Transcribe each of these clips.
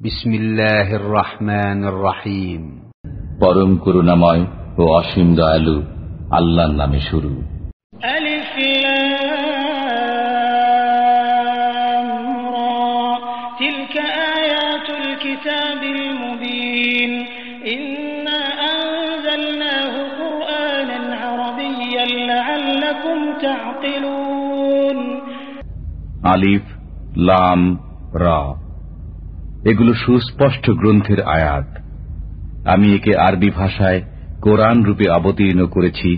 বিসমিল্লাহির রহমানির রহিম পরম করুণাময় ও অসীম দয়ালু আল্লাহর নামে শুরু। আলিফ লাম রা তিলকা আয়াতুল কিতাবিল মুবিন। ইন্না আলিফ লাম রা। এগুলো সুস্পষ্ট গ্রন্থের আয়াত আমি একে আরবি ভাষায় কোরআন রূপে অবতীর্ণ করেছি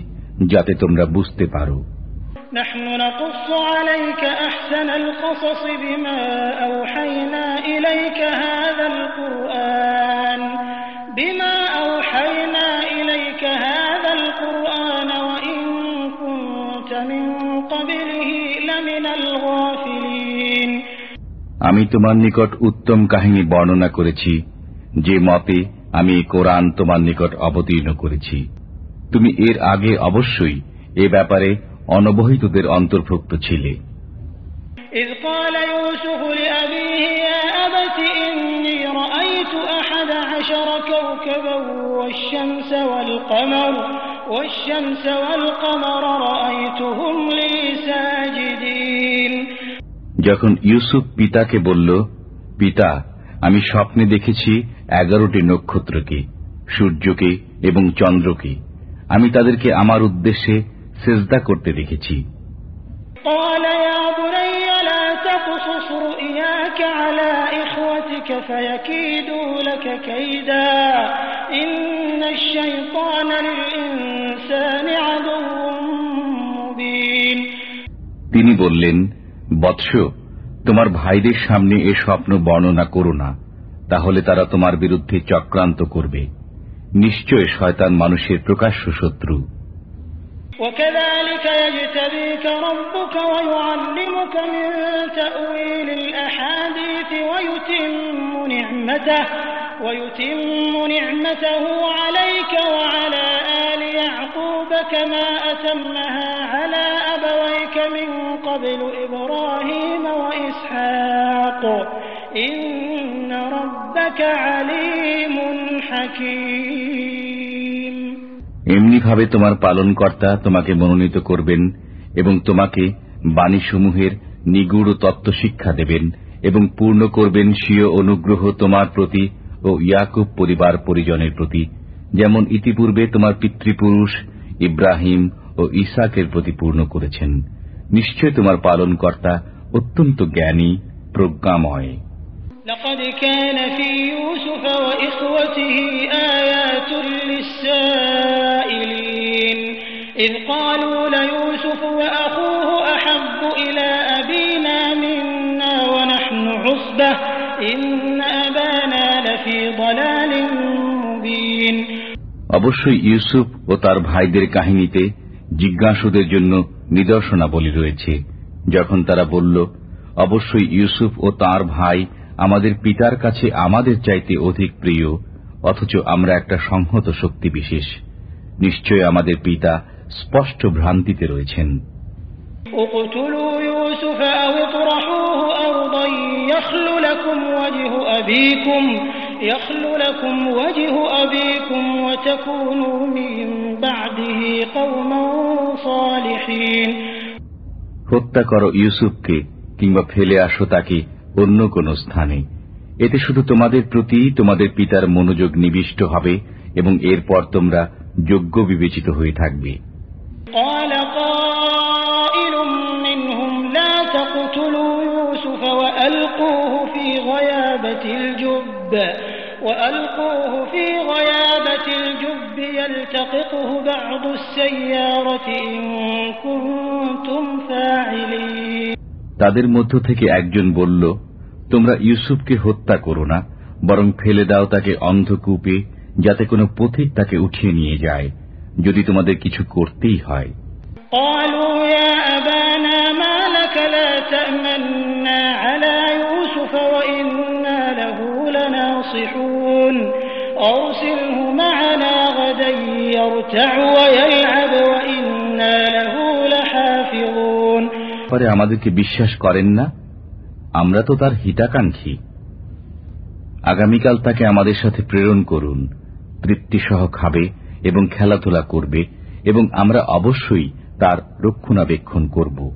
যাতে তোমরা বুঝতে পারো نحن نقص عليك أحسن القصص بما أوحينا إليك هذا القرآن بما আমি তোমার নিকট উত্তম কাহিনী বর্ণনা করেছি যে মতে আমি এই কোরআন তোমার নিকট অবতীর্ণ করেছি তুমি এর আগে অবশ্যই এ ব্যাপারে অনবহিতদের অন্তর্ভুক্ত ছিলে إذ قال يوسف لأبيه يا أبت إني رأيت أحد عشر كوكبا والشمس والقمر والشمس والقمر رأيتهم لي ساجدين যখন ইউসুফ পিতাকে বলল পিতা আমি স্বপ্নে দেখেছি এগারোটি নক্ষত্রকে সূর্যকে এবং চন্দ্রকে আমি তাদেরকে আমার উদ্দেশ্যে সেজদা করতে দেখেছি। তিনি বললেন বৎস তোমার ভাইদের সামনে এ স্বপ্ন বর্ণনা করো না তাহলে তারা তোমার বিরুদ্ধে চক্রান্ত করবে নিশ্চয় শয়তান মানুষের প্রকাশ্য শত্রু وكذلك يجتبيك ربك ويعلمك من تأويل الأحاديث ويتم نعمته ويتم نعمته عليك وعلى آل يعقوب كما أتمها على أبويك من قبل إبراهيم وإسحاق إن ربك عليم حكيم এমনিভাবে তোমার পালনকর্তা তোমাকে মনোনীত করবেন এবং তোমাকে বাণীসমূহের নিগুড় তত্ত্ব শিক্ষা দেবেন এবং পূর্ণ করবেন স্বীয় অনুগ্রহ তোমার প্রতি ও ইয়াকুব পরিবার পরিজনের প্রতি যেমন ইতিপূর্বে তোমার পিতৃপুরুষ ইব্রাহিম ও ইসাকের প্রতি পূর্ণ করেছেন নিশ্চয় তোমার পালনকর্তা অত্যন্ত জ্ঞানী প্রজ্ঞাময় لقد كان في يوسف وإخوته آيات للسائلين إذ قالوا ليوسف وأخوه أحب إلى أبينا منا ونحن عصبة إن أبانا لفي ضلال مبين অবশ্যই ইউসুফ ও তার ভাইদের কাহিনীতে জিজ্ঞাসুদের জন্য নিদর্শনাবলী রয়েছে যখন তারা বলল অবশ্যই ইউসুফ ও তার ভাই আমাদের পিতার কাছে আমাদের চাইতে অধিক প্রিয় অথচ আমরা একটা সংহত শক্তি বিশেষ। নিশ্চয় আমাদের পিতা স্পষ্ট ভ্রান্তিতে রয়েছেন। হত্যা করো ইউসুফকে কিংবা ফেলে আসো তাকে অন্য কোন স্থানে এতে শুধু তোমাদের প্রতি তোমাদের পিতার মনোযোগ নিবিষ্ট হবে এবং এরপর তোমরা যোগ্য বিবেচিত হয়ে থাকবে قال قائل منهم لا تقتلوا يوسف وألقوه في غيابة الجب وألقوه في غيابة الجب يلتقطه بعض السيارة إن كنتم فاعلين তাদের মধ্য থেকে একজন বলল তোমরা ইউসুফকে হত্যা করো না বরং ফেলে দাও তাকে অন্ধকূপে যাতে কোনো পথিক তাকে উঠিয়ে নিয়ে যায় যদি তোমাদের কিছু করতেই হয় قالوا يا أبانا ما لك لا تأمنا على يوسف وإنا له لناصحون أرسله معنا غدا يرتع ويلعب ব্যাপারে আমাদেরকে বিশ্বাস করেন না আমরা তো তার হিতাকাঙ্ক্ষী। আগামীকাল তাকে আমাদের সাথে প্রেরণ করুন তৃপ্তিসহ খাবে এবং খেলাধুলা করবে এবং আমরা অবশ্যই তার রক্ষণাবেক্ষণ করব।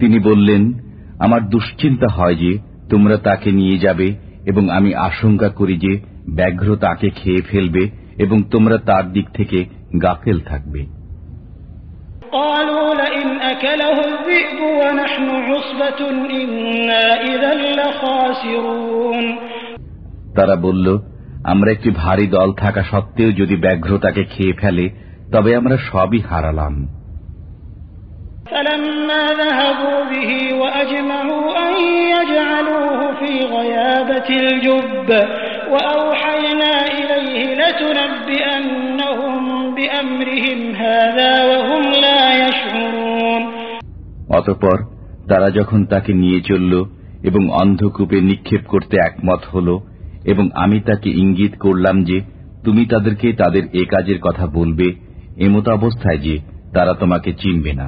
তিনি বললেন আমার দুশ্চিন্তা হয় যে তোমরা তাকে নিয়ে যাবে এবং আমি আশঙ্কা করি যে ব্যাঘ্র তাকে খেয়ে ফেলবে এবং তোমরা তার দিক থেকে গাফেল থাকবে قالوا لئن أكله الذئب ونحن عصبة إنا إذا لخاسرون তারা বলল আমরা একটি ভারী দল থাকা সত্ত্বেও যদি ব্যাঘ্র তাকে খেয়ে ফেলে তবে আমরা সবই হারালাম فلما ذهبوا به وأجمعوا أن يجعلوه في غيابة الجب وأوحينا إليه لتنبئنهم بأمرهم هذا وهم لا يشعرون অতপর তারা যখন তাকে নিয়ে চলল এবং অন্ধকূপে নিক্ষেপ করতে একমত হল এবং আমি তাকে ইঙ্গিত করলাম যে তুমি তাদেরকে তাদের এ কাজের কথা বলবে এমত অবস্থায় যে তারা তোমাকে চিনবে না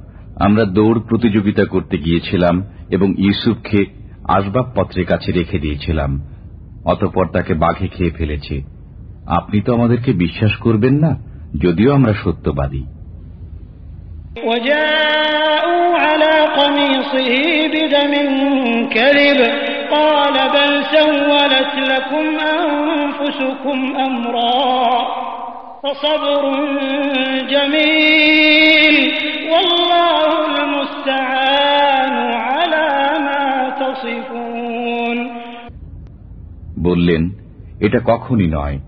আমরা দৌড় প্রতিযোগিতা করতে গিয়েছিলাম এবং ইউসুফকে আসবাবপত্রের কাছে রেখে দিয়েছিলাম অতপর তাকে বাঘে খেয়ে ফেলেছে আপনি তো আমাদেরকে বিশ্বাস করবেন না যদিও আমরা সত্যবাদী وجاءوا على قميصه بدم كذب قال بل سولت لكم أنفسكم أمرا فصبر جميل والله المستعان على ما تصفون বললেন এটা কখনই নয়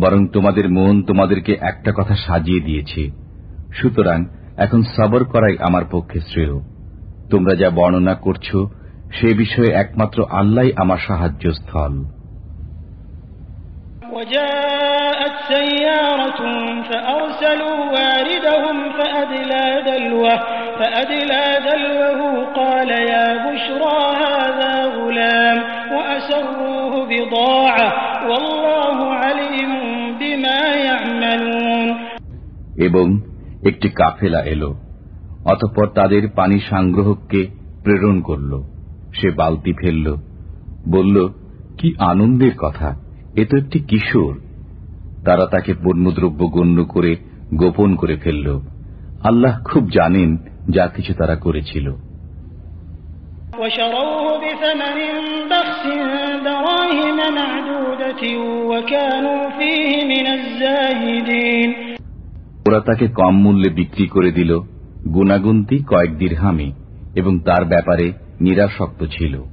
বরং তোমাদের মন তোমাদেরকে একটা কথা সাজিয়ে দিয়েছে সুতরাং এখন সবর করাই আমার পক্ষে শ্রেয় তোমরা যা বর্ণনা করছো সে বিষয়ে একমাত্র আল্লাহ আমার সাহায্য স্থল وجاءت سيارة فأرسلوا واردهم فأدلى دلوه فأدلى دلوه قال يا بشرى هذا غلام وأسروه بضاعة والله عليم بما يعملون এবং একটি কাফেলা এলো অতঃপর তাদের পানি সংগ্রহককে প্রেরণ করল সে বালতি ফেলল বলল কি আনন্দের কথা এ তো একটি কিশোর। তারা তাকে পণ্যদ্রব্য গণ্য করে গোপন করে ফেলল। আল্লাহ খুব জানেন যা কিছু তারা করেছিল। ওরা তাকে কম মূল্যে বিক্রি করে দিল গুনাগুন্তি কয়েক দীর্হামে এবং তার ব্যাপারে নিরাসক্ত ছিল।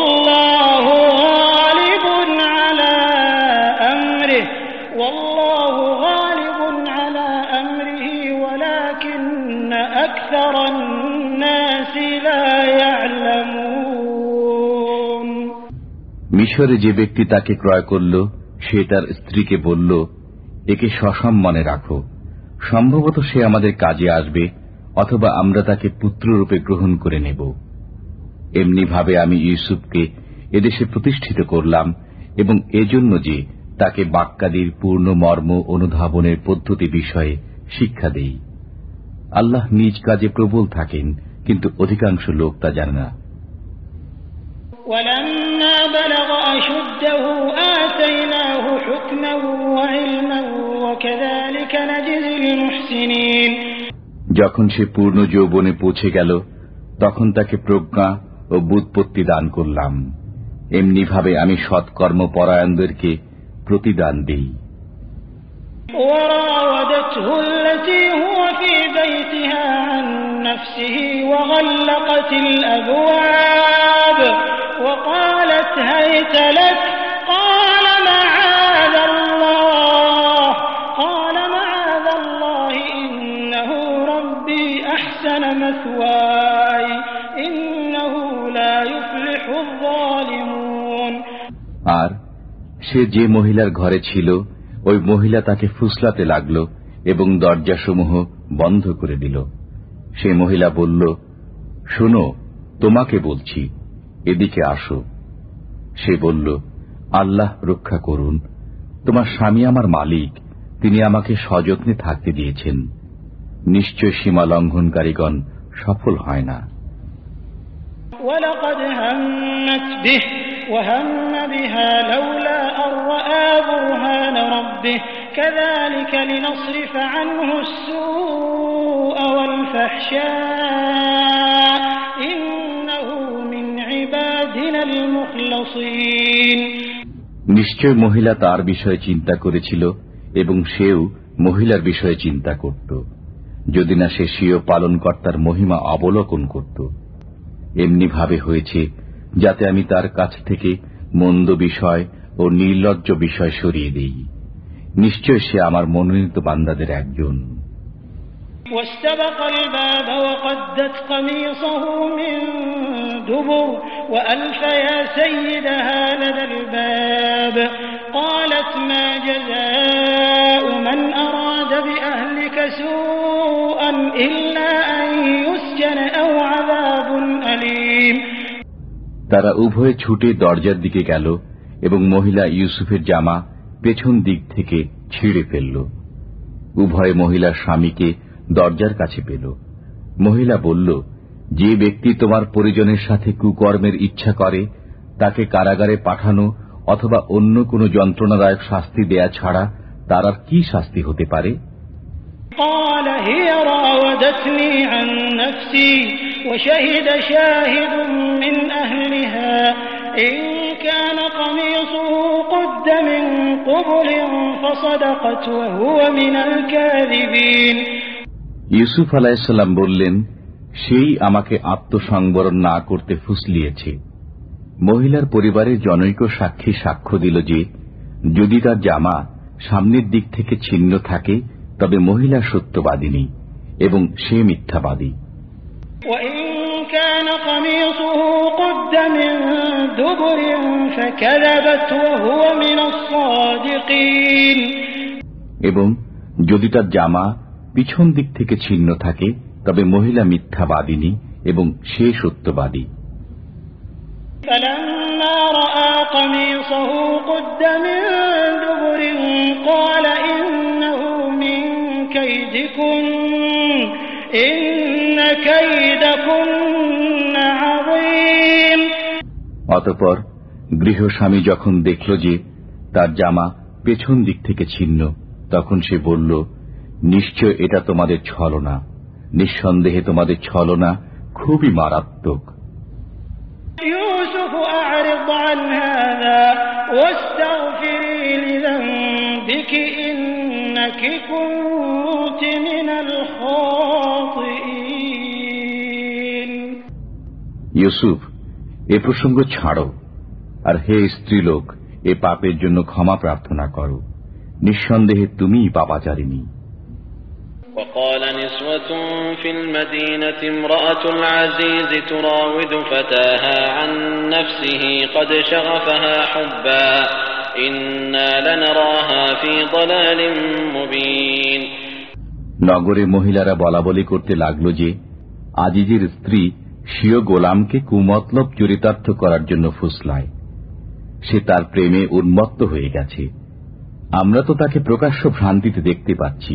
মিশরে যে ব্যক্তি তাকে ক্রয় করল, সে তার স্ত্রীকে বলল, একে সসম্মানে রাখো। সম্ভবত সে আমাদের কাজে আসবে, অথবা আমরা তাকে পুত্ররূপে গ্রহণ করে নেব। এমনিভাবে আমি ইউসুফকে এদেশে প্রতিষ্ঠিত করলাম, এবং এজন্য যে তাকে বাক্যাদির পূর্ণ মর্ম অনুধাবনের পদ্ধতি বিষয়ে শিক্ষা দেই। আল্লাহ নিজ কাজে প্রবল থাকেন, কিন্তু অধিকাংশ লোক তা জানে না। ولما بلغ أشده آتيناه حكما وعلما وكذلك نجزي المحسنين যখন সে পূর্ণ যৌবনে পৌঁছে গেল তখন তাকে প্রজ্ঞা ও বুৎপত্তি দান করলাম এমনিভাবে আমি সৎকর্ম পরায়ণদেরকে প্রতিদান দিই وراودته التي هو في بيتها عن نفسه وغلقت الأبواب وقالت هيت لك قال معاذ الله قال معاذ الله إنه ربي أحسن مثواي إنه لا يفلح الظالمون আর সে যে মহিলার ঘরে ছিল ওই মহিলা তাকে ফুসলাতে লাগল এবং দরজাসমূহ বন্ধ করে দিল সে মহিলা বলল শোনো তোমাকে বলছি এদিকে আসো সে বলল আল্লাহ রক্ষা করুন তোমার স্বামী আমার মালিক তিনি আমাকে সযত্নে থাকতে দিয়েছেন নিশ্চয় সীমা লঙ্ঘনকারীগণ সফল হয় না ولقد همت به وهم بها لولا أن رأى برهان ربه كذلك لنصرف عنه السوء والفحشاء নিশ্চয় মহিলা তার বিষয়ে চিন্তা করেছিল এবং সেও মহিলার বিষয়ে চিন্তা করত। যদি না সে স্বীয় পালনকর্তার মহিমা অবলোকন করত। এমনিভাবে হয়েছে যাতে আমি তার কাছ থেকে মন্দ বিষয় ও নির্লজ্জ বিষয় সরিয়ে দিই। নিশ্চয় সে আমার মনোনীত বান্দাদের একজন। واستبق الباب وقدت قميصه من دبر وألف يا سيدها لدى الباب قالت ما جزاء من أراد بأهلك سوءا إلا أن يسجن أو عذاب أليم তারা উভয়ে ছুটে দরজার দিকে গেল এবং মহিলা ইউসুফের জামা পেছন দিক থেকে ছিঁড়ে ফেলল উভয় মহিলার স্বামীকে দরজার কাছে পেল মহিলা বলল যে ব্যক্তি তোমার পরিজনের সাথে কুকর্মের ইচ্ছা করে তাকে কারাগারে পাঠানো অথবা অন্য কোনো যন্ত্রণাদায়ক শাস্তি দেয়া ছাড়া তার আর কি শাস্তি হতে পারে قال هي راودتني عن نفسي وشهد شاهد من أهلها إن كان قميصه قد من قبل فصدقت وهو من الكاذبين ইউসুফ আলাইসাল্লাম বললেন সেই আমাকে আত্মসংবরণ না করতে ফুসলিয়েছে। মহিলার পরিবারের জনৈক সাক্ষী সাক্ষ্য দিল যে যদি তার জামা সামনের দিক থেকে ছিন্ন থাকে তবে মহিলা সত্যবাদিনী এবং সে মিথ্যাবাদী। এবং যদি তার জামা পিছন দিক থেকে ছিন্ন থাকে তবে মহিলা মিথ্যাবাদিনী এবং সে সত্যবাদী। অতপর গৃহস্বামী যখন দেখল যে তার জামা পেছন দিক থেকে ছিন্ন তখন সে বলল নিশ্চয় এটা তোমাদের ছলনা। নিঃসন্দেহে তোমাদের ছলনা খুবই মারাত্মক। ইউসুফ এ প্রসঙ্গ ছাড়ো। আর হে স্ত্রীলোক এ পাপের জন্য ক্ষমা প্রার্থনা করো। নিঃসন্দেহে তুমিই পাপাচারিণী। وقال نسوة في المدينة امرأة العزيز تراود فتاها عن نفسه قد شغفها حبا إنا لنراها في ضلال مبين নগরে মহিলারা বলাবলি করতে লাগল যে আজিজের স্ত্রী স্বীয় গোলামকে কুমতলব চরিতার্থ করার জন্য ফুসলায় সে তার প্রেমে উন্মত্ত হয়ে গেছে আমরা তো তাকে প্রকাশ্য ভ্রান্তিতে দেখতে পাচ্ছি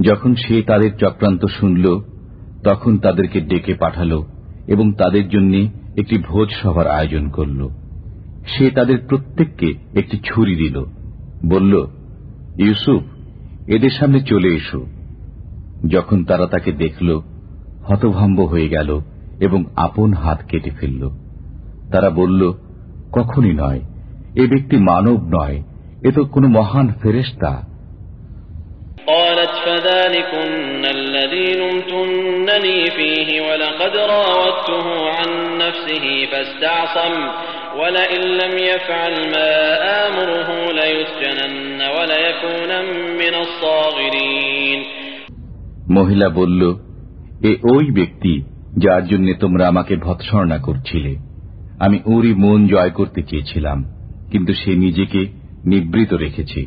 যখন সে তাদের চক্রান্ত শুনল, তখন তাদেরকে ডেকে পাঠালো এবং তাদের জন্য একটি ভোজ সভার আয়োজন করল। সে তাদের প্রত্যেককে একটি ছুরি দিল। বলল, ইউসুফ, এদের সামনে চলে এসো। যখন তারা তাকে দেখল, হতভম্ব হয়ে গেল এবং আপন হাত কেটে ফেলল। তারা বলল, কখনই নয় এ ব্যক্তি মানব নয় এ তো কোনো মহান ফেরেস্তা قالت فذلكن الذي لمتنني فيه ولقد راودته عن نفسه فاستعصم ولئن لم يفعل ما آمره ليسجنن وليكونا من الصاغرين মহিলা বলল এ ওই ব্যক্তি যার জন্য তোমরা আমাকে ভৎসর্ণা করছিলে আমি ওরই মন জয় করতে চেয়েছিলাম কিন্তু সে নিজেকে নিবৃত রেখেছে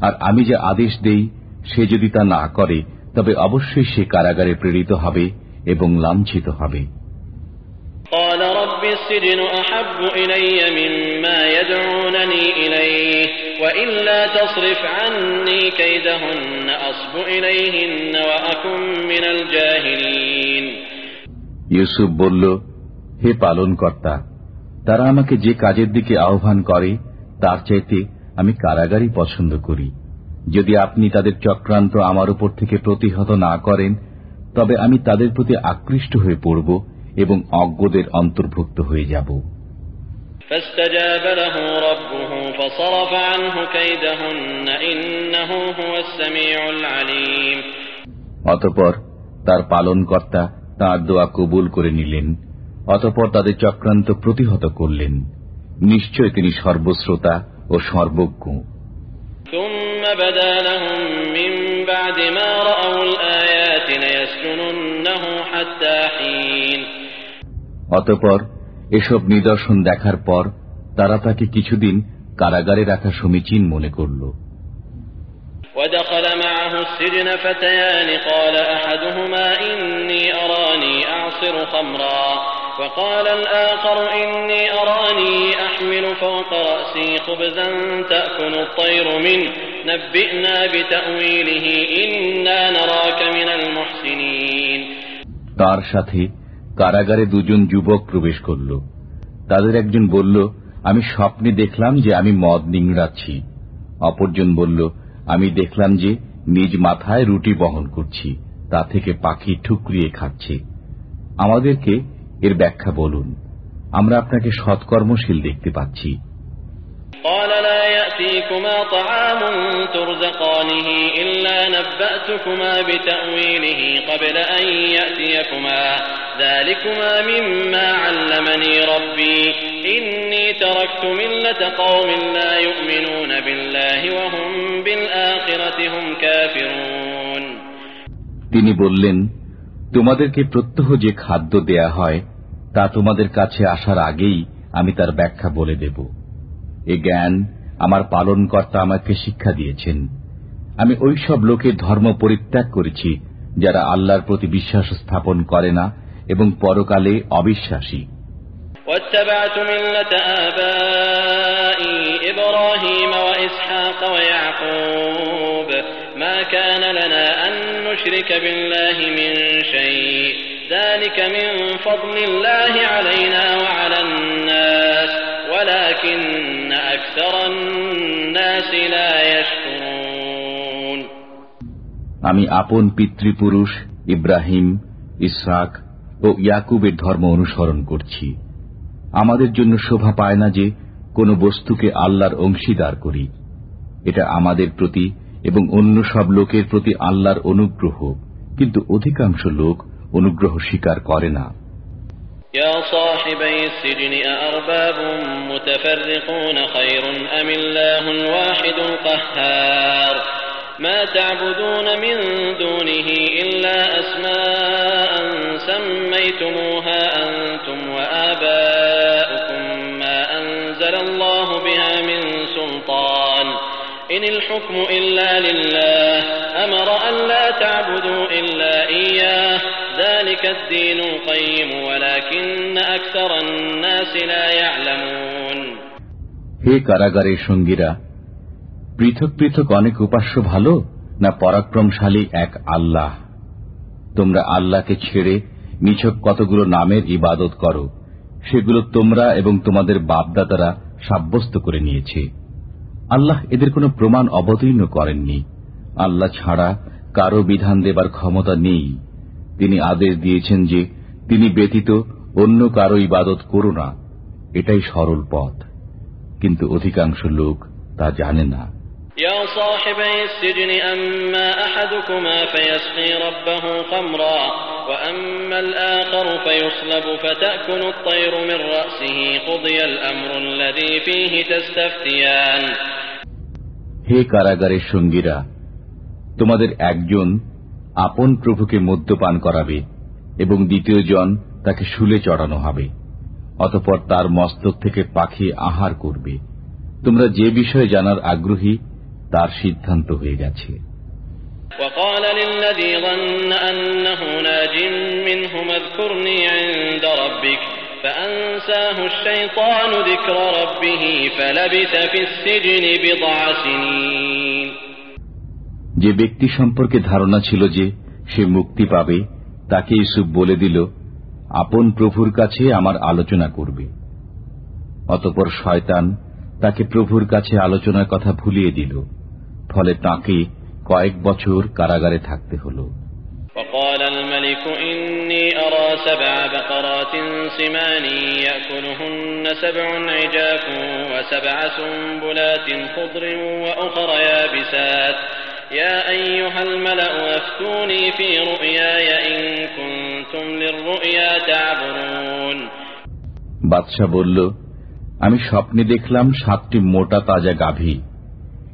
আর আমি যে আদেশ দেই সে যদি তা না করে তবে অবশ্যই সে কারাগারে প্রেরিত হবে এবং লাঞ্ছিত হবে قال رب السجن أحب إلي مما يدعونني إليه وإلا تصرف عني كيدهن أصب إليهن وأكن من الجاهلين ইউসুফ বলল হে পালন কর্তা তারা আমাকে যে কাজের দিকে আহ্বান করে তার চাইতে আমি কারাগারই পছন্দ করি। যদি আপনি তাদের চক্রান্ত আমার উপর থেকে প্রতিহত না করেন তবে আমি তাদের প্রতি আকৃষ্ট হয়ে পড়ব এবং অজ্ঞদের অন্তর্ভুক্ত হয়ে যাব। অতপর তার পালনকর্তা তার দোয়া কবুল করে নিলেন। অতপর তাদের চক্রান্ত প্রতিহত করলেন নিশ্চয় তিনি সর্বশ্রোতা ও সর্বজ্ঞ ثم بدا لهم من بعد ما رأوا الآيات ليسجننه حتى حين অতপর এসব নিদর্শন দেখার পর তারা তাকে কিছুদিন কারাগারে রাখা সমীচীন মনে করল ودخل معه السجن فتيان قال أحدهما إني أراني أعصر خمرا وقال الآخر إني أراني أحمل فوق رأسي خبزا تأكل الطير منه نبئنا بتأويله إنا نراك من المحسنين তার সাথে কারাগারে দুজন যুবক প্রবেশ করল তাদের একজন বলল আমি স্বপ্নে দেখলাম যে আমি মদ নিংড়াচ্ছি অপরজন বলল আমি দেখলাম যে নিজ মাথায় রুটি বহন করছি তা থেকে পাখি ঠুকরিয়ে খাচ্ছে আমাদেরকে এর ব্যাখ্যা বলুন। আমরা আপনাকে সৎকর্মশীল দেখতে পাচ্ছি। তিনি বললেন তোমাদেরকে প্রত্যহ যে খাদ্য দেয়া হয় তা তোমাদের কাছে আসার আগেই আমি তার ব্যাখ্যা বলে দেব এ জ্ঞান আমার পালনকর্তা আমাকে শিক্ষা দিয়েছেন আমি ওইসব লোকের ধর্ম পরিত্যাগ করেছি যারা আল্লাহর প্রতি বিশ্বাস স্থাপন করে না এবং পরকালে অবিশ্বাসী واتبعت ملة آبائي إبراهيم وإسحاق ويعقوب ما كان لنا أن نشرك بالله من شيء ذلك من فضل الله علينا وعلى الناس ولكن أكثر الناس لا يشكرون আমি আপন পিতৃপুরুষ ইব্রাহিম ইসহাক ও ইয়াকুবের ধর্ম অনুসরণ করছি আমাদের জন্য শোভা পায় না যে কোন বস্তুকে আল্লাহর অংশীদার করি এটা আমাদের প্রতি এবং অন্য সব লোকের প্রতি আল্লাহর অনুগ্রহ কিন্তু অধিকাংশ লোক অনুগ্রহ স্বীকার করে না يا صاحبي السجن أأرباب متفرقون خير أم الله الواحد القهار ما تعبدون من دونه إلا أسماء سميتموها أنتم وآباؤكم ما أنزل الله بها من سلطان إن الحكم إلا لله أمر أن لا تعبدوا إلا إياه হে কারাগারের সঙ্গীরা, পৃথক পৃথক অনেক উপাস্য ভালো না পরাক্রমশালী এক আল্লাহ? তোমরা আল্লাহকে ছেড়ে নিছক কতগুলো নামের ইবাদত করো, সেগুলো তোমরা এবং তোমাদের বাপদাদারা সাব্যস্ত করে নিয়েছে। আল্লাহ এদের কোনো প্রমাণ অবতীর্ণ করেননি। আল্লাহ ছাড়া কারও বিধান দেবার ক্ষমতা নেই। তিনি আদেশ দিয়েছেন যে তিনি ব্যতীত অন্য কারও ইবাদত করো না। এটাই সরল পথ। কিন্তু অধিকাংশ লোক তা জানে না। হে কারাগারের সঙ্গীরা তোমাদের একজন আপন প্রভুকে মদ্যপান করাবে এবং দ্বিতীয় জন তাকে শুলে চড়ানো হবে অতপর তার মস্তক থেকে পাখি আহার করবে তোমরা যে বিষয়ে জানার আগ্রহী তার সিদ্ধান্ত হয়ে গেছে وقال للذي ظن أنه ناج منهما اذكرني عند ربك فأنساه الشيطان ذكر ربه فلبث في السجن بضع سنين যে ব্যক্তি সম্পর্কে ধারণা ছিল যে সে মুক্তি পাবে তাকে ইসুফ বলে দিল আপন প্রভুর কাছে আমার আলোচনা করবে অতপর শয়তান তাকে প্রভুর কাছে আলোচনার কথা ভুলিয়ে দিল ফলে তাকে কয়েক বছর কারাগারে থাকতে হল وقال الملك إني أرى سبع بقرات سمان يأكلهن سبع عجاف وسبع سنبلات خضر وأخر يابسات يا أيها الملأ أفتوني في رؤياي إن كنتم للرؤيا تعبرون বাদশাহ বলল আমি স্বপ্নে দেখলাম সাতটি মোটা তাজা গাভী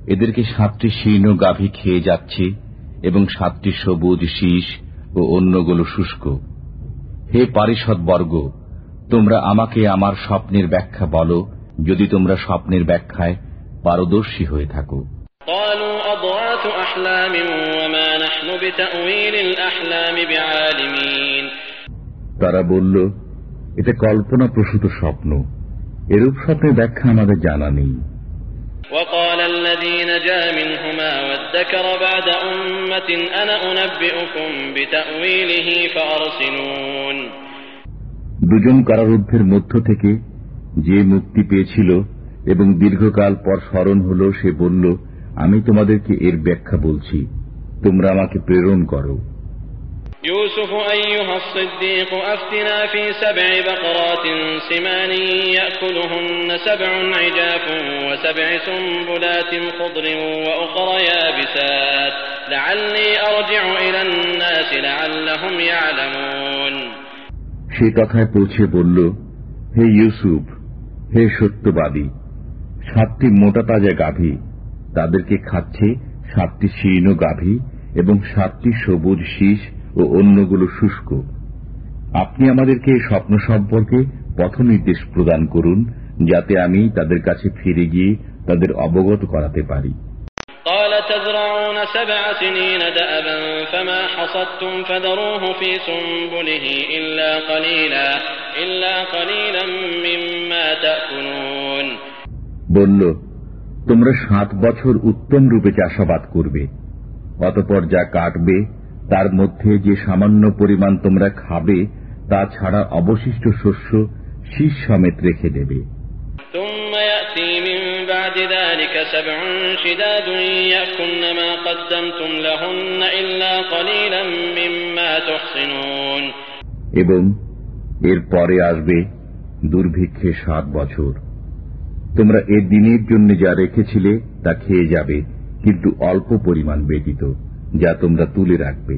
এদেরকে সাতটি শীর্ণ গাভী খেয়ে যাচ্ছে এবং সাতটি সবুজ শীষ ও অন্যগুলো শুষ্ক হে পারিষদ বর্গ তোমরা আমাকে আমার স্বপ্নের ব্যাখ্যা বলো যদি তোমরা স্বপ্নের ব্যাখ্যায় পারদর্শী হয়ে থাকো قالوا أضغاث أحلام وما نحن بتأويل الأحلام بعالمين তারা বলল এটা কল্পনা প্রসূত স্বপ্ন এরূপ স্বপ্নের ব্যাখ্যা আমাদের জানা নেই وقال الذي نجا منهما وادكر بعد أمة أنا أنبئكم بتأويله فأرسلون দুজন কারারুদ্ধের মধ্য থেকে যে মুক্তি পেয়েছিল এবং দীর্ঘকাল পর স্মরণ হল সে বলল আমি তোমাদেরকে এর ব্যাখ্যা বলছি তোমরা আমাকে প্রেরণ করো يوسف أيها الصديق أفتنا في سبع بقرات سمان يأكلهن سبع عجاف وسبع سنبلات خضر وأخر يابسات لعلي أرجع إلى الناس لعلهم يعلمون সে কথায় পৌঁছে বলল হে ইউসুফ হে সত্যবাদী সাতটি মোটা তাজা গাভী তাদেরকে খাচ্ছে সাতটি শীর্ণ গাভী এবং সাতটি সবুজ শীষ ও অন্যগুলো শুষ্ক। আপনি আমাদেরকে স্বপ্ন সম্পর্কে পথ নির্দেশ প্রদান করুন যাতে আমি তাদের কাছে ফিরে গিয়ে তাদের অবগত করাতে পারি। বলল তোমরা সাত বছর উত্তম রূপে চাষাবাদ করবে। অতপর যা কাটবে তার মধ্যে যে সামান্য পরিমাণ তোমরা খাবে তা ছাড়া অবশিষ্ট শস্য শীষ সমেত রেখে দেবে। এবং এর পরে আসবে দুর্ভিক্ষে সাত বছর। তোমরা এ দিনের জন্য যা রেখেছিলে তা খেয়ে যাবে কিন্তু অল্প পরিমাণ ব্যতীত যা তোমরা তুলে রাখবে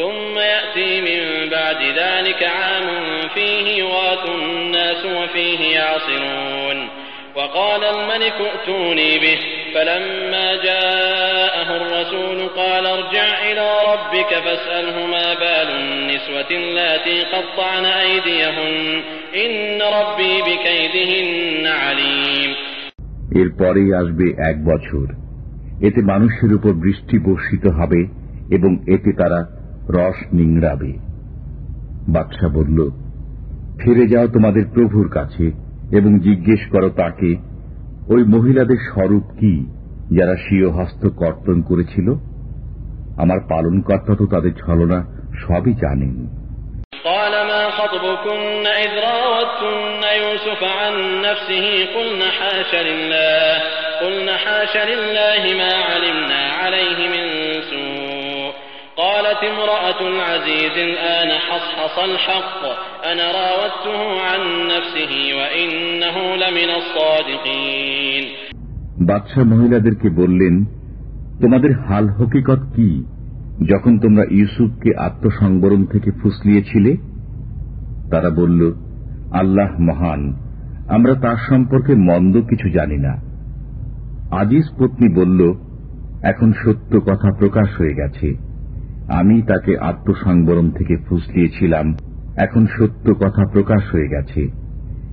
ثم يأتي من بعد ذلك عام فيه يغاث الناس وفيه يعصرون وقال الملك ائتوني به فلما جاءه جاءه الرسول قال ارجع إلى ربك فاسأله ما بال النسوة اللاتي قطعن أيديهن এরপরেই আসবে এক বছর। এতে মানুষের উপর বৃষ্টি বর্ষিত হবে এবং এতে তারা রস নিংড়াবে। বাদশা বলল, ফিরে যাও তোমাদের প্রভুর কাছে এবং জিজ্ঞেস করো তাকে, ওই মহিলাদের স্বরূপ কি যারা স্বীয় হস্ত কর্তন করেছিল? আমার পালনকর্তা তো তাদের ছলনা সবই জানেনি। قال ما خطبكن إذ راوتن يوسف عن نفسه قلن حاش لله قلن حاش لله ما علمنا عليه من سوء قالت امرأة العزيز الآن حصحص الحق أنا راودته عن نفسه وإنه لمن الصادقين বাদশাহ মহিলাদেরকে বললেন তোমাদের হাল হকিকত কি যখন তোমরা ইউসুফকে আত্মসংবরণ থেকে ফুসলিয়েছিলে, তারা বলল, আল্লাহ মহান, আমরা তার সম্পর্কে মন্দ কিছু জানি না। আজিজ পত্নী বলল, এখন সত্য কথা প্রকাশ হয়ে গেছে। আমি তাকে আত্মসংবরণ থেকে ফুসলিয়েছিলাম, এখন সত্য কথা প্রকাশ হয়ে গেছে।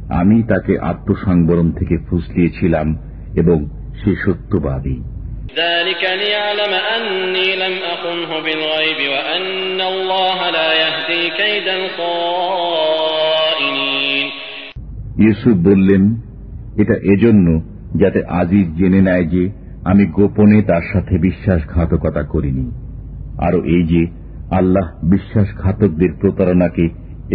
আমি তাকে আত্মসংবরণ থেকে ফুসলিয়েছিলাম এবং সে সত্যবাদী। ذلك ليعلم أني لم أخنه بالغيب وأن الله لا يهدي كيد الخائنين ইউসুফ বললেন এটা এজন্য যাতে আজিজ জেনে নেয় যে আমি গোপনে তার সাথে বিশ্বাসঘাতকতা করিনি আরও এই যে আল্লাহ বিশ্বাসঘাতকদের প্রতারণাকে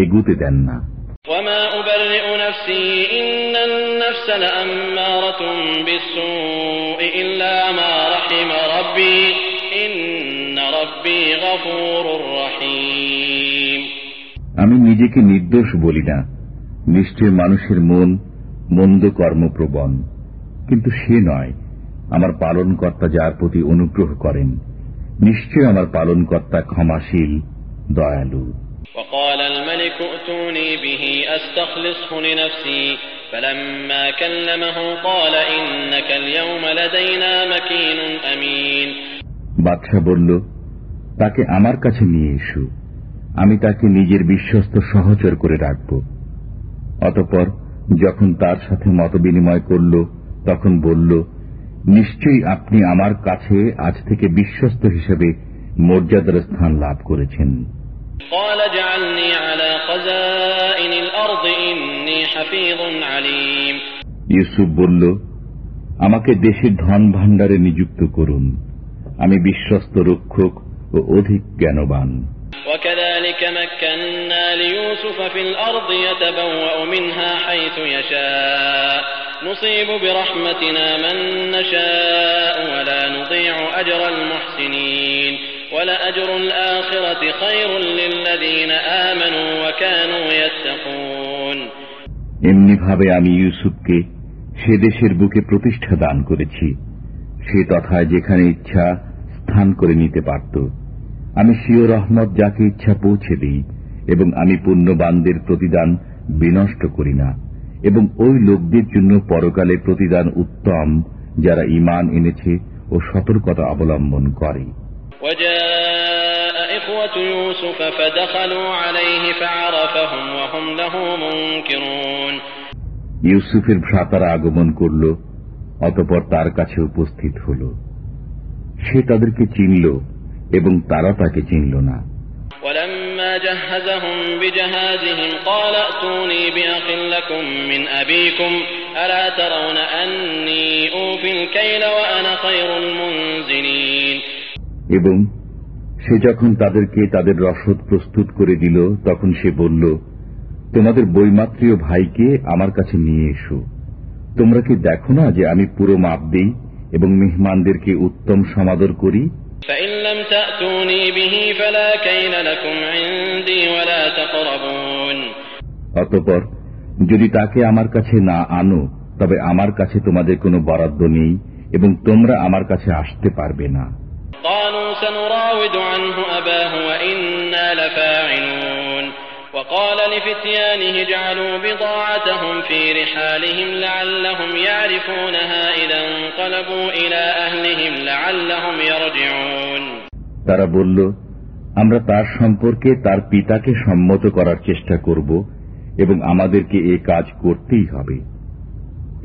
এগুতে দেন না وما أبرئ نفسي إن النفس لأمارة بالسوء إلا ما رحم ربي إن ربي غفور رحيم আমি নিজেকে নির্দোষ বলি না নিশ্চয় মানুষের মন মন্দ কর্মপ্রবণ কিন্তু সে নয় আমার পালনকর্তা যার প্রতি অনুগ্রহ করেন নিশ্চয় আমার পালনকর্তা ক্ষমাশীল দয়ালু وقال الملك ائتوني به أستخلصه لنفسي فلما كلمه قال إنك اليوم لدينا مكين أمين বাদশাহ বলল তাকে আমার কাছে নিয়ে এসো আমি তাকে নিজের বিশ্বস্ত সহচর করে রাখব অতপর যখন তার সাথে মতবিনিময় করল তখন বলল নিশ্চয়ই আপনি আমার কাছে আজ থেকে বিশ্বস্ত হিসেবে মর্যাদার স্থান লাভ করেছেন قال اجعلني على خزائن الأرض إني حفيظ عليم ইউসুফ বলল আমাকে দেশের ধন ভাণ্ডারে নিযুক্ত করুন আমি বিশ্বস্ত রক্ষক ও অধিক জ্ঞানবান وكذلك مكنا ليوسف في الأرض يتبوأ منها حيث يشاء نصيب برحمتنا من نشاء ولا نضيع أجر المحسنين এমনি ভাবে আমি ইউসুফকে সে দেশের বুকে প্রতিষ্ঠা দান করেছি। সে তথায় যেখানে ইচ্ছা স্থান করে নিতে পারত। আমি শিও রহমত যাকে ইচ্ছা পৌঁছে দিই এবং আমি পুণ্যবানদের প্রতিদান বিনষ্ট করি না এবং ওই লোকদের জন্য পরকালে প্রতিদান উত্তম যারা ইমান এনেছে ও সতর্কতা অবলম্বন করে। وجاء إخوة يوسف فدخلوا عليه فعرفهم وهم له منكرون ইউসুফের ভ্রাতারা আগমন করল অতপর তার কাছে উপস্থিত হল সে তাদেরকে চিনল এবং তারা তাকে চিনল না ولما جهزهم بجهازهم قال ائتوني بأخ لكم من أبيكم ألا ترون أني أوفي الكيل وأنا خير المنزلين এবং সে যখন তাদেরকে তাদের রসদ প্রস্তুত করে দিল তখন সে বলল তোমাদের বৈমাত্রীয় ভাইকে আমার কাছে নিয়ে এসো। তোমরা কি দেখো না যে আমি পুরো মাপ দিই এবং মেহমানদেরকে উত্তম সমাদর করি? অতপর যদি তাকে আমার কাছে না আনো তবে আমার কাছে তোমাদের কোনো বরাদ্দ নেই এবং তোমরা আমার কাছে আসতে পারবে না। قالوا سنراود عنه أباه وإنا لفاعلون وقال لفتيانه اجعلوا بضاعتهم في رحالهم لعلهم يعرفونها إذا انقلبوا إلى أهلهم لعلهم يرجعون তারা বলল আমরা তার সম্পর্কে তার পিতাকে সম্মত করার চেষ্টা করব এবং আমাদেরকে এ কাজ করতেই হবে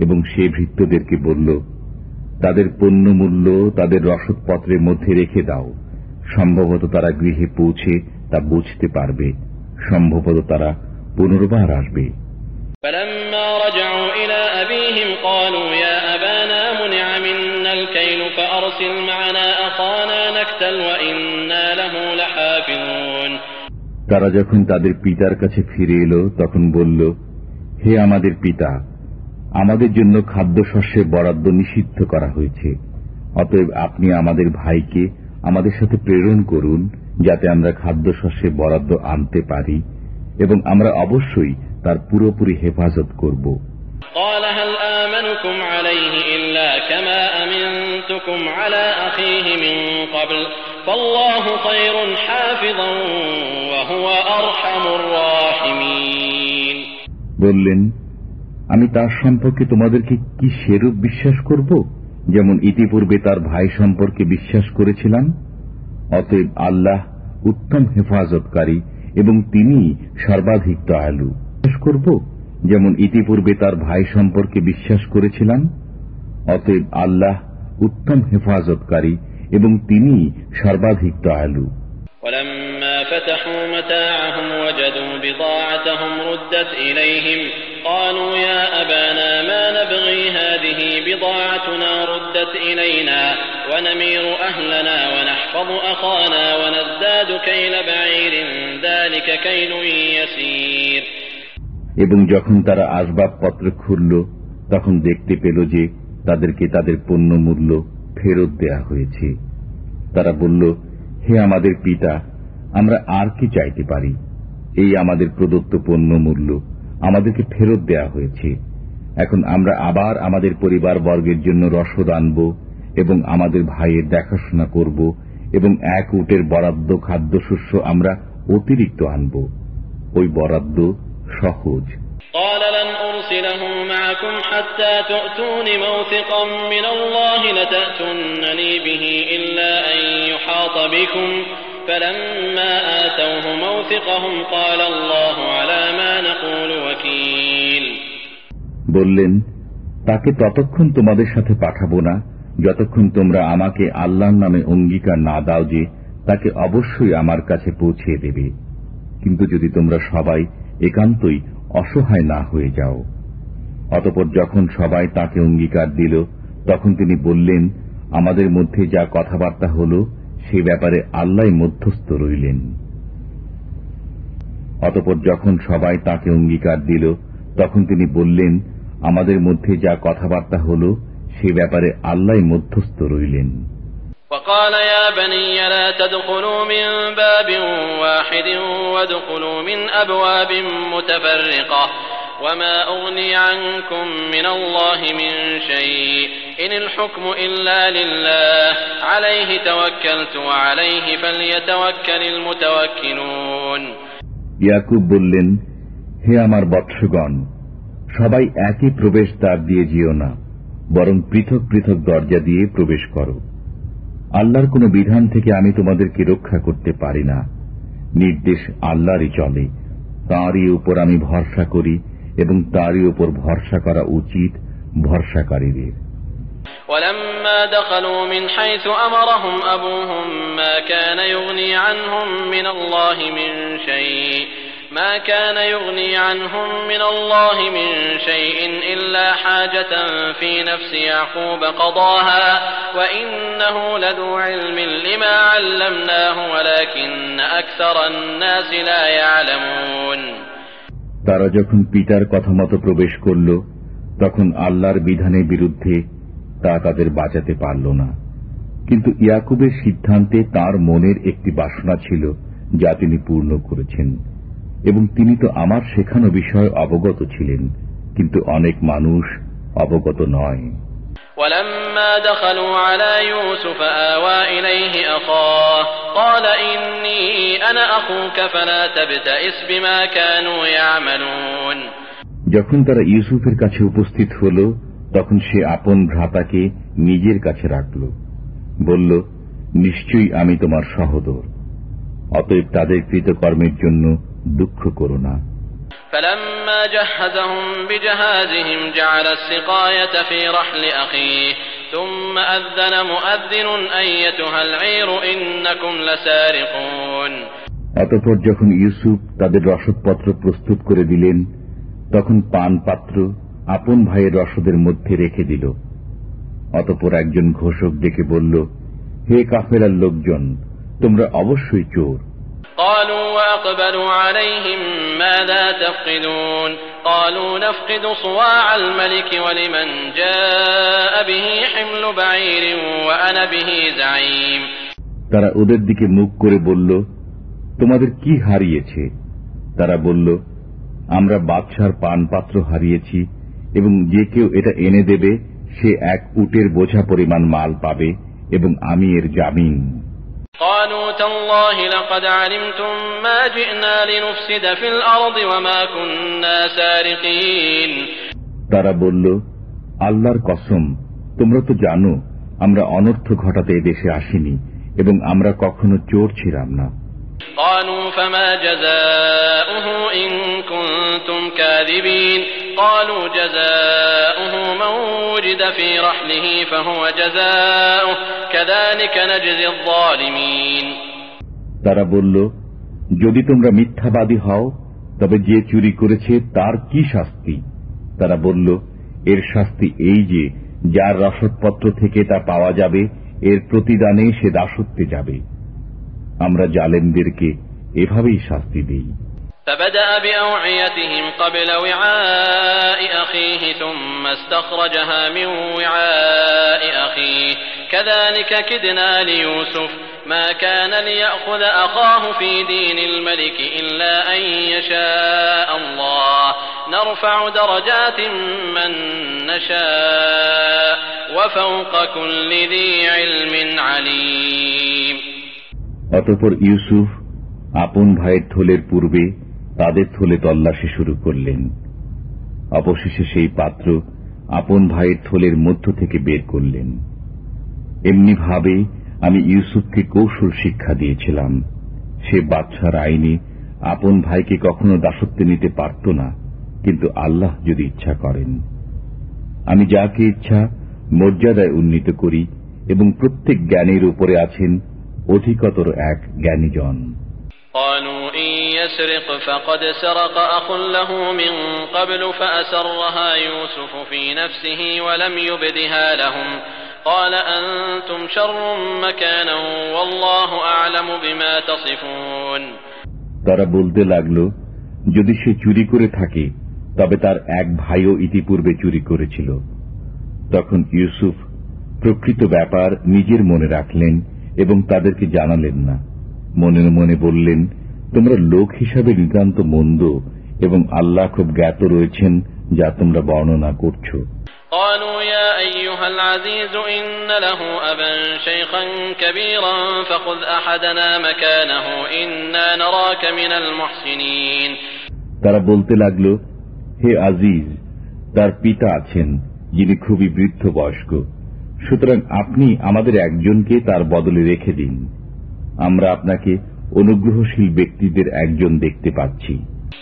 এবং সে ভৃত্যদেরকে বলল তাদের পণ্যমূল্য তাদের রসদপত্রের মধ্যে রেখে দাও। সম্ভবত তারা গৃহে পৌঁছে তা বুঝতে পারবে। সম্ভবত তারা পুনর্বার আসবে। তারা যখন তাদের পিতার কাছে ফিরে এলো তখন বলল হে আমাদের পিতা আমাদের জন্য খাদ্যশস্যের বরাদ্দ নিষিদ্ধ করা হয়েছে। অতএব আপনি আমাদের ভাইকে আমাদের সাথে প্রেরণ করুন যাতে আমরা খাদ্যশস্যে বরাদ্দ আনতে পারি এবং আমরা অবশ্যই তার পুরোপুরি হেফাজত করব। বললেন আমি তার সম্পর্কে তোমাদেরকে কি সেরূপ বিশ্বাস করব? যেমন ইতিপূর্বে তার ভাই সম্পর্কে বিশ্বাস করেছিলাম, অতএব আল্লাহ উত্তম হেফাজতকারী এবং তিনি সর্বাধিক দয়ালু। বিশ্বাস করব? যেমন ইতিপূর্বে তার ভাই সম্পর্কে বিশ্বাস করেছিলাম, অতএব আল্লাহ উত্তম হেফাজতকারী এবং তিনি সর্বাধিক দয়ালু। ولما فتحوا متاعهم وجدوا بضاعتهم ردت إليهم قالوا يا أبانا ما نبغي هذه بضاعتنا ردت إلينا ونمير أهلنا ونحفظ أخانا ونزداد كيل بعير ذلك كيل يسير এবং যখন তারা আসবাবপত্র খুলল তখন দেখতে পেল যে তাদেরকে তাদের পণ্য মূল্য ফেরত দেয়া হয়েছে তারা বলল হে আমাদের পিতা, আমরা আর কি চাইতে পারি? এই আমাদের প্রদত্ত পণ্য মূল্য আমাদেরকে ফেরত দেয়া হয়েছে। এখন আমরা আবার আমাদের পরিবার বর্গের জন্য রসদ আনব এবং আমাদের ভাইয়ের দেখাশোনা করব এবং এক উটের বরাদ্দ খাদ্যশস্য আমরা অতিরিক্ত আনব। ওই বরাদ্দ সহজ। قال لن أرسله معكم حتى تؤتون موثقا من الله لتأتونني به إلا أن يحاط بكم فلما آتوه موثقهم قال الله على ما نقول وكيل বললেন তাকে ততক্ষণ তোমাদের সাথে পাঠাবো না যতক্ষণ তোমরা আমাকে আল্লাহর নামে অঙ্গীকার না দাও যে তাকে অবশ্যই আমার কাছে পৌঁছিয়ে দেবে কিন্তু যদি তোমরা সবাই একান্তই অসহায় না হয়ে যাও। অতপর যখন সবাই তাকে অঙ্গীকার দিল, তখন তিনি বললেন, আমাদের মধ্যে যা কথাবার্তা হল, সে ব্যাপারে আল্লাহ মধ্যস্থ রইলেন। অতপর যখন সবাই তাকে অঙ্গীকার দিল, তখন তিনি বললেন, আমাদের মধ্যে যা কথাবার্তা হল, সে ব্যাপারে আল্লাহ মধ্যস্থ রইলেন। وقال يا بني لا تدخلوا من باب واحد وادخلوا من أبواب متفرقة وما أغني عنكم من الله من شيء إن الحكم إلا لله عليه توكلت وعليه فليتوكل المتوكلون ইয়াকুব বললেন হে আমার বৎসগণ সবাই একই প্রবেশ দ্বার দিয়ে যেও না বরং পৃথক পৃথক দরজা দিয়ে প্রবেশ করো আল্লাহর কোন বিধান থেকে আমি তোমাদেরকে রক্ষা করতে পারি না নির্দেশ আল্লাহরই চলে তাঁরই উপর আমি ভরসা করি এবং তারই উপর ভরসা করা উচিত ভরসাকারীদের ولما دخلوا من حيث أمرهم أبوهم ما كان يغني عنهم من الله من شيء ما كان يغني عنهم من الله من شيء إلا حاجة في نفس يعقوب قضاها وإنه لذو علم لما علمناه ولكن أكثر الناس لا يعلمون তারা যখন পিতার কথা মতো প্রবেশ করল তখন আল্লাহর বিধানের বিরুদ্ধে তা তাদের বাঁচাতে পারল না কিন্তু ইয়াকুবের সিদ্ধান্তে তার মনের একটি বাসনা ছিল যা তিনি পূর্ণ করেছেন এবং তিনি তো আমার শেখানো বিষয়ে অবগত ছিলেন কিন্তু অনেক মানুষ অবগত নয় ولما دخلوا على يوسف آوى إليه أخاه قال إني أنا أخوك فلا تبتئس بما كانوا يعملون যখন তারা ইউসুফের কাছে উপস্থিত হল তখন সে আপন ভ্রাতাকে নিজের কাছে রাখল বলল নিশ্চয়ই আমি তোমার সহদর অতএব তাদের কৃতকর্মের জন্য দুঃখ করো না فلما جهزهم بجهازهم جعل السقاية في رحل أخيه ثم أذن مؤذن أيتها العير إنكم لسارقون অতঃপর যখন ইউসুফ তাদের রসদপত্র প্রস্তুত করে দিলেন তখন পান পাত্র আপন ভাইয়ের রসদের মধ্যে রেখে দিল অতঃপর একজন ঘোষক ডেকে বলল হে কাফেলার লোকজন তোমরা অবশ্যই চোর قالوا وأقبلوا عليهم ماذا تفقدون قالوا نفقد صواع الملك ولمن جاء به حمل بعير وأنا به زعيم তারা ওদের দিকে মুখ করে বলল তোমাদের কি হারিয়েছে তারা বলল আমরা বাদশার পানপাত্র হারিয়েছি এবং যে কেউ এটা এনে দেবে সে এক উটের বোঝা পরিমাণ মাল পাবে এবং আমি এর জামিন قالوا تالله لقد علمتم ما جئنا لنفسد في الأرض وما كنا سارقين তারা বলল আল্লাহর কসম তোমরা তো জানো আমরা অনর্থ ঘটাতে এদেশে আসিনি এবং আমরা কখনো চোর ছিলাম না قالوا فما جزاؤه إن كنتم كاذبين قالوا جزاؤه من وجد في رحله فهو جزاؤه كذلك نجزي الظالمين তারা বলল যদি তোমরা মিথ্যাবাদী হও তবে যে চুরি করেছে তার কি শাস্তি তারা বলল এর শাস্তি এই যে যার রসদপত্র থেকে তা পাওয়া যাবে এর প্রতিদানে সে দাসত্বে যাবে আমরা জালেমদেরকে এভাবেই শাস্তি দিই فبدأ بأوعيتهم قبل وعاء أخيه ثم استخرجها من وعاء أخيه كذلك كدنا ليوسف ما كان ليأخذ أخاه في دين الملك إلا أن يشاء الله نرفع درجات من نشاء وفوق كل ذي علم عليم অতঃপর ইউসুফ আপন ভাইয়ের থলের পূর্বে তাদের থলে তল্লাশি শুরু করলেন। অবশেষে সেই পাত্র আপন ভাইয়ের থলের মধ্য থেকে বের করলেন। এমনি ভাবে আমি ইউসুফকে কৌশল শিক্ষা দিয়েছিলাম। সে বাচ্চার আইনে আপন ভাইকে কখনো দাসত্বে নিতে পারত না, কিন্তু আল্লাহ যদি ইচ্ছা করেন। আমি যাকে ইচ্ছা মর্যাদায় উন্নীত করি এবং প্রত্যেক জ্ঞানের উপরে আছেন অধিকতর এক জ্ঞানীজন قالوا إن يسرق فقد سرق أخ له من قبل فأسرها يوسف في نفسه ولم يبدها لهم قال أنتم شر مكانا والله أعلم بما تصفون তারা বলতে লাগল যদি সে চুরি করে থাকে তবে তার এক ভাইও ইতিপূর্বে চুরি করেছিল তখন ইউসুফ প্রকৃত ব্যাপার নিজের মনে রাখলেন এবং তাদেরকে জানালেন না মনে মনে বললেন তোমরা লোক হিসাবে নিতান্ত মন্দ এবং আল্লাহ খুব জ্ঞাত রয়েছেন যা তোমরা বর্ণনা করছো قالوا يا أيها العزيز إن له أبا شيخا كبيرا فخذ أحدنا مكانه إنا نراك من المحسنين তারা বলতে লাগল হে আজিজ তার পিতা আছেন যিনি খুবই বৃদ্ধ বয়স্ক সুতরাং আপনি আমাদের একজনকে তার বদলে রেখে দিন আমরা আপনাকে অনুগ্রহশীল ব্যক্তিদের একজন দেখতে পাচ্ছি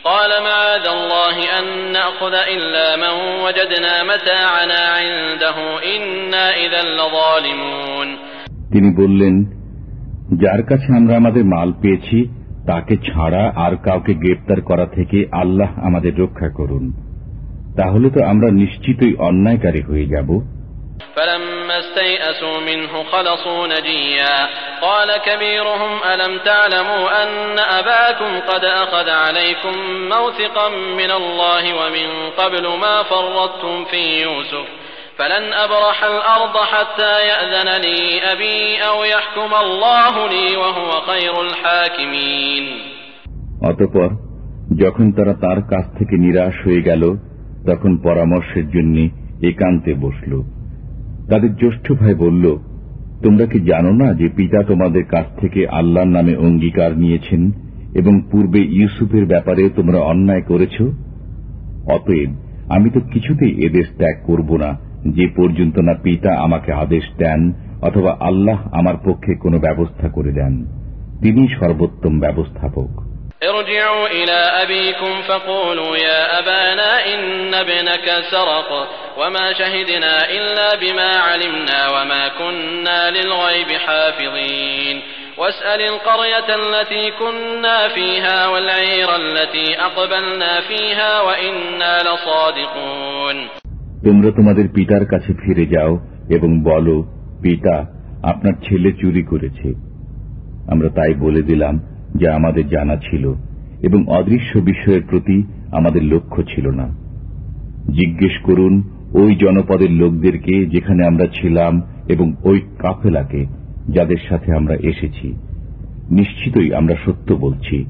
قال معاذ الله أن نأخذ إلا من وجدنا متاعنا عنده إنا إذا لظالمون তিনি বললেন যার কাছে আমরা আমাদের মাল পেয়েছি তাকে ছাড়া আর কাউকে গ্রেপ্তার করা থেকে আল্লাহ আমাদের রক্ষা করুন তাহলে তো আমরা নিশ্চিতই অন্যায়কারী হয়ে যাব فلما استيئسوا منه خلصوا نجيا قال كبيرهم ألم تعلموا أن أباكم قد أخذ عليكم موثقا من الله ومن قبل ما فرطتم في يوسف فلن أبرح الأرض حتى يأذن لي أبي أو يحكم الله لي وهو خير الحاكمين অতপর যখন তারা তার কাছ থেকে নিরাশ হয়ে গেল তখন পরামর্শের জন্য একান্তে বসল তাদের জ্যেষ্ঠ ভাই বলল তোমরা কি জানো না যে পিতা তোমাদের কাছ থেকে আল্লাহর নামে অঙ্গীকার নিয়েছেন এবং পূর্বে ইউসুফের ব্যাপারে তোমরা অন্যায় করেছ অতএব আমি তো কিছুতেই এদেশ ত্যাগ করব না যে পর্যন্ত না পিতা আমাকে আদেশ দেন অথবা আল্লাহ আমার পক্ষে কোনো ব্যবস্থা করে দেন তিনি সর্বোত্তম ব্যবস্থাপক ارجعوا إلى أبيكم فقولوا يا أبانا إن ابنك سرق وما شهدنا إلا بما علمنا وما كنا للغيب حافظين واسأل القرية التي كنا فيها والعير التي أقبلنا فيها وإنا لصادقون তোমরা তোমাদের পিতার কাছে ফিরে যাও এবং বলো পিতা আপনার ছেলে চুরি করেছে আমরা তাই বলে দিলাম যা আমাদের জানা ছিল এবং অদৃশ্য বিষয়ের প্রতি আমাদের লক্ষ্য ছিল না জিজ্ঞেস করুন ওই জনপদের লোকদেরকে যেখানে আমরা ছিলাম এবং ওই কাফেলাকে যাদের সাথে আমরা এসেছি। নিশ্চিতই আমরা সত্য বলছি।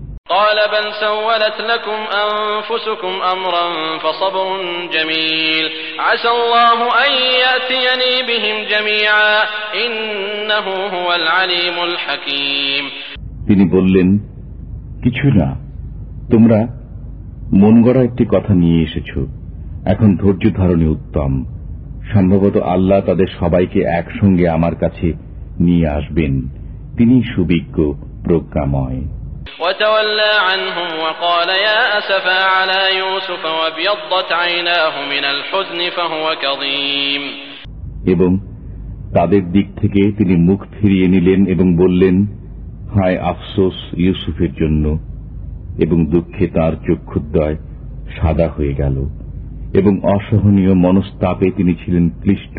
তিনি বললেন কিছু না তোমরা মন গড়া একটি কথা নিয়ে এসেছ। এখন ধৈর্য ধারণে উত্তম সম্ভবত আল্লাহ তাদের সবাইকে একসঙ্গে আমার কাছে নিয়ে আসবেন তিনি সুবিজ্ঞ প্রজ্ঞাময় وتولى عنهم وقال يا أسفا على يوسف وابيضت عيناه من الحزن فهو كظيم এবং তাদের দিক থেকে তিনি মুখ ফিরিয়ে নিলেন এবং বললেন হায় আফসোস ইউসুফের জন্য এবং দুঃখে তার চক্ষুদ্বয় সাদা হয়ে গেল এবং অসহনীয় মনস্তাপে তিনি ছিলেন ক্লিষ্ট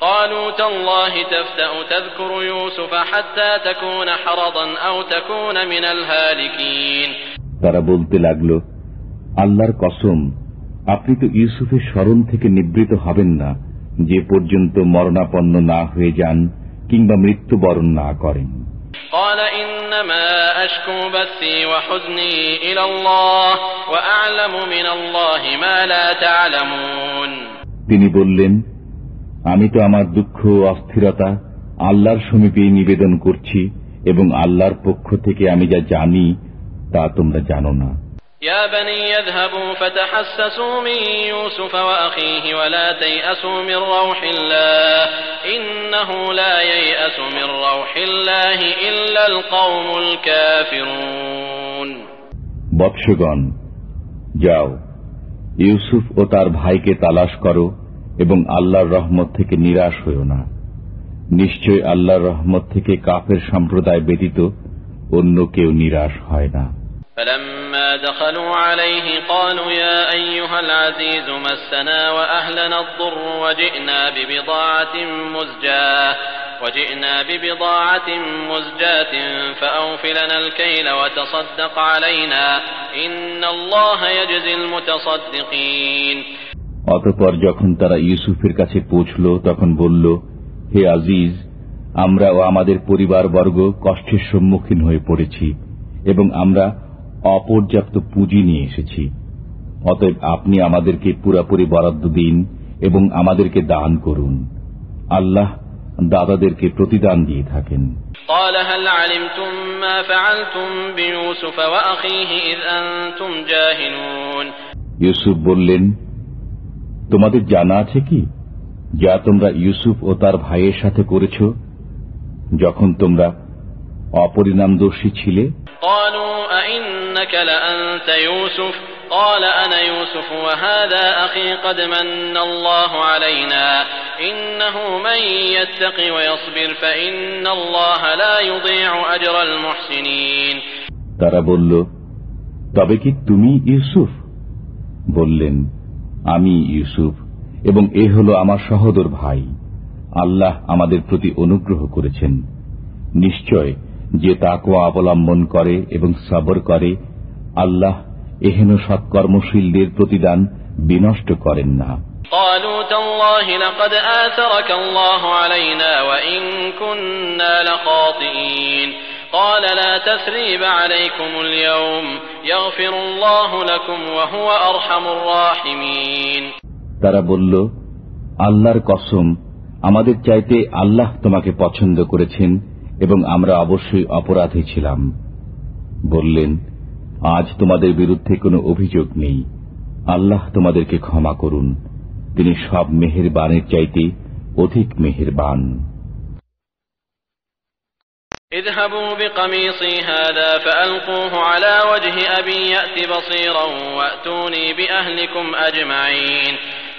قالوا تالله تفتأ تذكر يوسف حتى تكون حرضا أو تكون من الهالكين তারা বলতে লাগল আল্লাহর কসম আপনি তো ইউসুফের স্মরণ থেকে নিবৃত হবেন না যে পর্যন্ত মরণাপন্ন না হয়ে যান কিংবা মৃত্যুবরণ না করেন قال إنما أشكو بثي وحزني إلى الله وأعلم من الله ما لا تعلمون তিনি বললেন আমি তো আমার দুঃখ ও অস্থিরতা আল্লাহর সমীপে নিবেদন করছি এবং আল্লাহর পক্ষ থেকে আমি যা জানি তা তোমরা জানো না يا بني يذهبوا فتحسسوا من يوسف وأخيه ولا تيأسوا من روح الله إنه لا ييأس من روح الله إلا القوم الكافرون বৎসগণ যাও ইউসুফ ও তার ভাইকে তালাশ করো এবং আল্লাহর রহমত থেকে নিরাশ হইও না নিশ্চয় আল্লাহর রহমত থেকে কাফের সম্প্রদায় ব্যতীত অন্য কেউ নিরাশ হয় না فلما دخلوا عليه قالوا يا أيها العزيز مسنا وأهلنا الضر وجئنا ببضاعة مزجاة وجئنا ببضاعة مزجاة فأوف لنا الكيل وتصدق علينا إن الله يجزي المتصدقين অতপর যখন তারা ইউসুফের কাছে পৌঁছল তখন বলল হে আজিজ আমরা ও আমাদের পরিবারবর্গ কষ্টের সম্মুখীন হয়ে পড়েছি এবং আমরা অপর্যাপ্ত পুঁজি নিয়ে এসেছি। অতএব আপনি আমাদেরকে পুরাপুরি বরাদ্দ দিন এবং আমাদেরকে দান করুন। আল্লাহ দাদাদেরকে প্রতিদান দিয়ে থাকেন। ইউসুফ বললেন তোমাদের জানা আছে কি? যা তোমরা ইউসুফ ও তার ভাইয়ের সাথে করেছ যখন তোমরা অপরিণামদর্শী ছিলে قالوا أئنك لأنت يوسف قال أنا يوسف وهذا أخي قد من الله علينا إنه من يتق ويصبر فإن الله لا يضيع أجر المحسنين তারা বলল তবে কি তুমি ইউসুফ বললেন আমি ইউসুফ এবং এ হল আমার সহদর ভাই আল্লাহ আমাদের প্রতি অনুগ্রহ করেছেন নিশ্চয় যে তাকে অবলম্বন করে এবং সবর করে আল্লাহ এহেন সৎকর্মশীলদের প্রতিদান বিনষ্ট করেন না। তারা বলল আল্লাহর কসম আমাদের চাইতে আল্লাহ তোমাকে পছন্দ করেছেন। এবং আমরা অবশ্যই অপরাধী ছিলাম বললেন আজ তোমাদের বিরুদ্ধে কোনো অভিযোগ নেই আল্লাহ তোমাদেরকে ক্ষমা করুন তিনি সব মেহেরবানের চাইতে অধিক মেহেরবান اذهبوا بقميصي هذا فألقوه على وجه أبي يأت بصيرا وأتوني بأهلكم أجمعين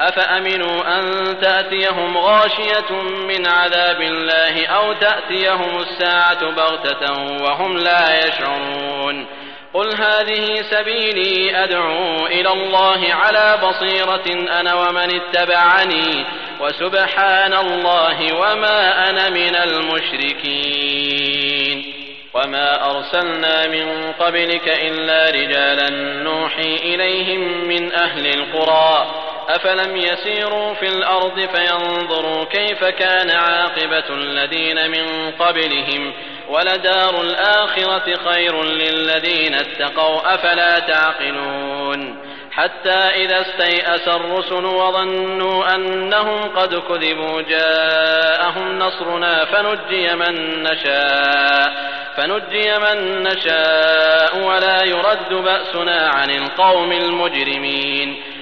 أفأمنوا أن تأتيهم غاشية من عذاب الله أو تأتيهم الساعة بغتة وهم لا يشعرون؟ قل هذه سبيلي أدعو إلى الله على بصيرة أنا ومن اتبعني وسبحان الله وما أنا من المشركين. وما أرسلنا من قبلك إلا رجالا نوحي إليهم من أهل القرى. أفلم يسيروا في الأرض فينظروا كيف كان عاقبة الذين من قبلهم ولدار الآخرة خير للذين اتقوا أفلا تعقلون حتى إذا استيأس الرسل وظنوا أنهم قد كذبوا جاءهم نصرنا فنجي من نشاء فنجي من نشاء ولا يرد بأسنا عن القوم المجرمين